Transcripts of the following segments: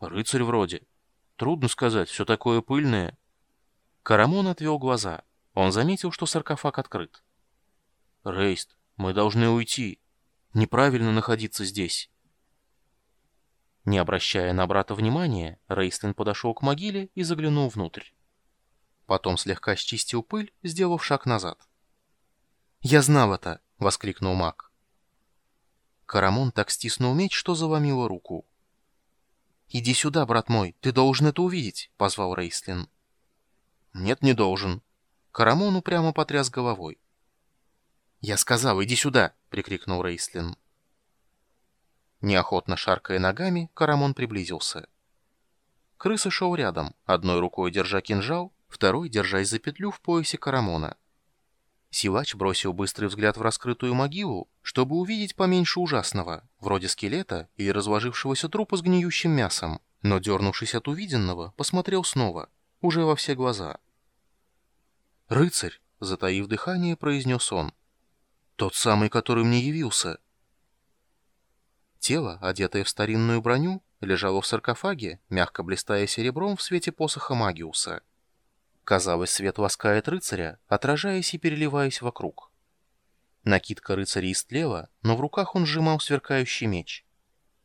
Рыцарь вроде. Трудно сказать, все такое пыльное. Карамон отвел глаза. Он заметил, что саркофаг открыт. Рейст, мы должны уйти. Неправильно находиться здесь. Не обращая на брата внимания, Рейстлин подошел к могиле и заглянул внутрь. Потом слегка счистил пыль, сделав шаг назад. «Я знал это!» — воскликнул маг. Карамон так стиснул меч, что заломило руку. «Иди сюда, брат мой, ты должен это увидеть», — позвал Рейслин. «Нет, не должен». Карамон упрямо потряс головой. «Я сказал, иди сюда!» — прикрикнул Рейслин. Неохотно шаркая ногами, Карамон приблизился. Крыса шел рядом, одной рукой держа кинжал, второй держась за петлю в поясе Карамона. Силач бросил быстрый взгляд в раскрытую могилу, чтобы увидеть поменьше ужасного, вроде скелета или разложившегося трупа с гниющим мясом, но, дернувшись от увиденного, посмотрел снова, уже во все глаза. «Рыцарь!» — затаив дыхание, произнес он. «Тот самый, который мне явился!» Тело, одетое в старинную броню, лежало в саркофаге, мягко блистая серебром в свете посоха Магиуса. Казалось, свет ласкает рыцаря, отражаясь и переливаясь вокруг. Накидка рыцаря истлела, но в руках он сжимал сверкающий меч.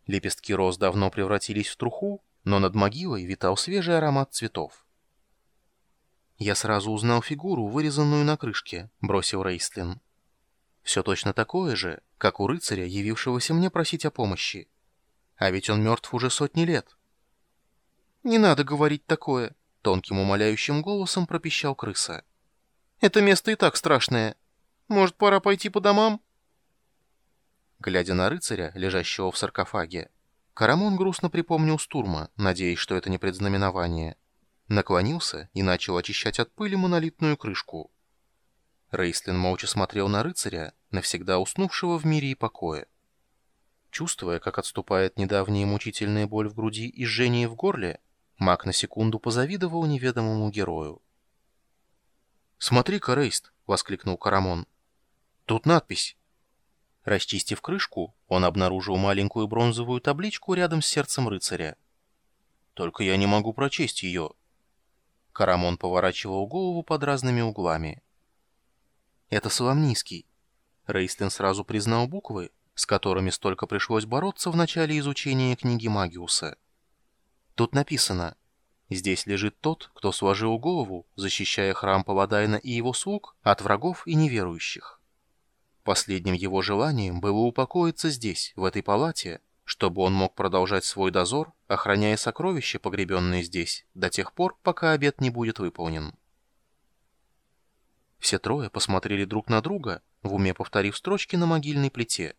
Лепестки роз давно превратились в труху, но над могилой витал свежий аромат цветов. «Я сразу узнал фигуру, вырезанную на крышке», — бросил Рейстлин. «Все точно такое же, как у рыцаря, явившегося мне просить о помощи. А ведь он мертв уже сотни лет. «Не надо говорить такое», — тонким умоляющим голосом пропищал крыса. «Это место и так страшное. Может, пора пойти по домам?» Глядя на рыцаря, лежащего в саркофаге, Карамон грустно припомнил Стурма, надеясь, что это не предзнаменование. Наклонился и начал очищать от пыли монолитную крышку. Рейслин молча смотрел на рыцаря, навсегда уснувшего в мире и покое. Чувствуя, как отступает недавняя мучительная боль в груди и жжение в горле, маг на секунду позавидовал неведомому герою. «Смотри-ка, Рейст!» — воскликнул Карамон. «Тут надпись!» Расчистив крышку, он обнаружил маленькую бронзовую табличку рядом с сердцем рыцаря. «Только я не могу прочесть ее». Карамон поворачивал голову под разными углами. «Это Соломнийский». Рейстлин сразу признал буквы, с которыми столько пришлось бороться в начале изучения книги Магиуса. Тут написано «Здесь лежит тот, кто сложил голову, защищая храм Паладайна и его слуг от врагов и неверующих». Последним его желанием было упокоиться здесь, в этой палате, чтобы он мог продолжать свой дозор, охраняя сокровища, погребенные здесь, до тех пор, пока обет не будет выполнен. Все трое посмотрели друг на друга, в уме повторив строчки на могильной плите.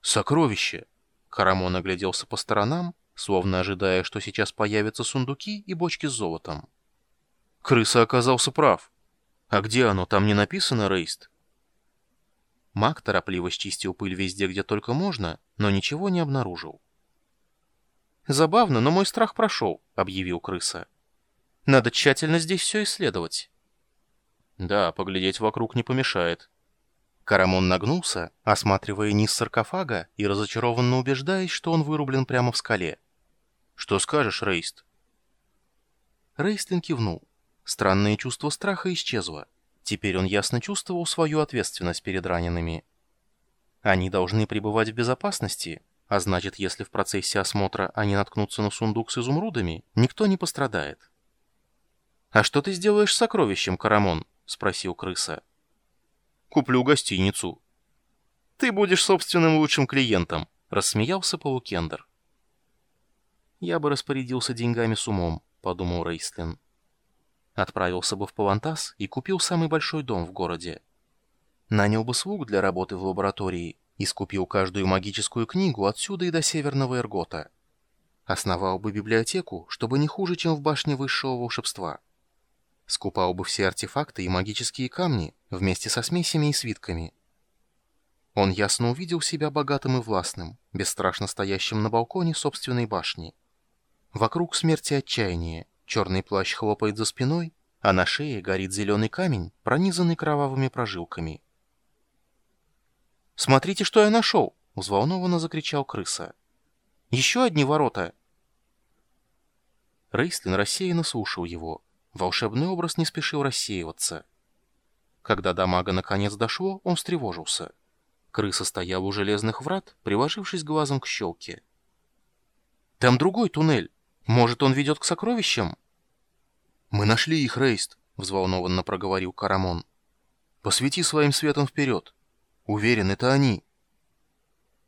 «Сокровище!» Карамон огляделся по сторонам, словно ожидая, что сейчас появятся сундуки и бочки с золотом. Крыса оказался прав. А где оно, там не написано, Рейст? Маг торопливо счистил пыль везде, где только можно, но ничего не обнаружил. «Забавно, но мой страх прошел», — объявил крыса. «Надо тщательно здесь все исследовать». Да, поглядеть вокруг не помешает. Карамон нагнулся, осматривая низ саркофага и разочарованно убеждаясь, что он вырублен прямо в скале. «Что скажешь, Рейст?» Рейстлин кивнул. Странное чувство страха исчезло. Теперь он ясно чувствовал свою ответственность перед ранеными. Они должны пребывать в безопасности, а значит, если в процессе осмотра они наткнутся на сундук с изумрудами, никто не пострадает. «А что ты сделаешь с сокровищем, Карамон?» — спросил крыса. «Куплю гостиницу». «Ты будешь собственным лучшим клиентом», — рассмеялся Паукендер. «Я бы распорядился деньгами с умом», — подумал Рейстлин. Отправился бы в Палантас и купил самый большой дом в городе. Нанял бы слуг для работы в лаборатории и скупил каждую магическую книгу отсюда и до Северного Эргота. Основал бы библиотеку, чтобы не хуже, чем в башне высшего волшебства скупал бы все артефакты и магические камни вместе со смесями и свитками. Он ясно увидел себя богатым и властным, бесстрашно стоящим на балконе собственной башни. Вокруг смерти отчаяние, черный плащ хлопает за спиной, а на шее горит зеленый камень, пронизанный кровавыми прожилками. «Смотрите, что я нашел!» — взволнованно закричал крыса. «Еще одни ворота!» Рейстлин рассеянно слушал его. Волшебный образ не спешил рассеиваться. Когда до мага наконец дошло, он встревожился. Крыса стояла у железных врат, приложившись глазом к щелке. «Там другой туннель. Может, он ведет к сокровищам?» «Мы нашли их, Рейст», — взволнованно проговорил Карамон. «Посвети своим светом вперед. Уверен, это они».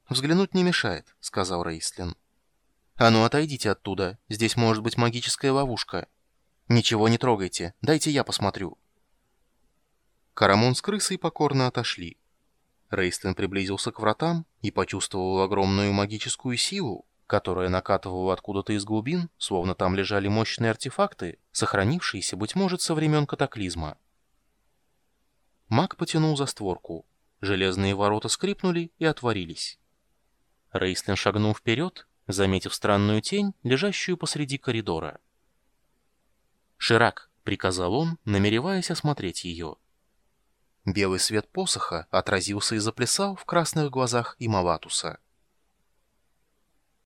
«Взглянуть не мешает», — сказал Рейстлин. «А ну, отойдите оттуда. Здесь может быть магическая ловушка. Ничего не трогайте. Дайте я посмотрю». Карамон с крысой покорно отошли. Рейстлин приблизился к вратам и почувствовал огромную магическую силу, которая накатывала откуда-то из глубин, словно там лежали мощные артефакты, сохранившиеся, быть может, со времен катаклизма. Маг потянул за створку. Железные ворота скрипнули и отворились. Рейстлин шагнул вперед заметив странную тень, лежащую посреди коридора. «Ширак», — приказал он, намереваясь осмотреть ее. Белый свет посоха отразился и заплясал в красных глазах Ималатуса.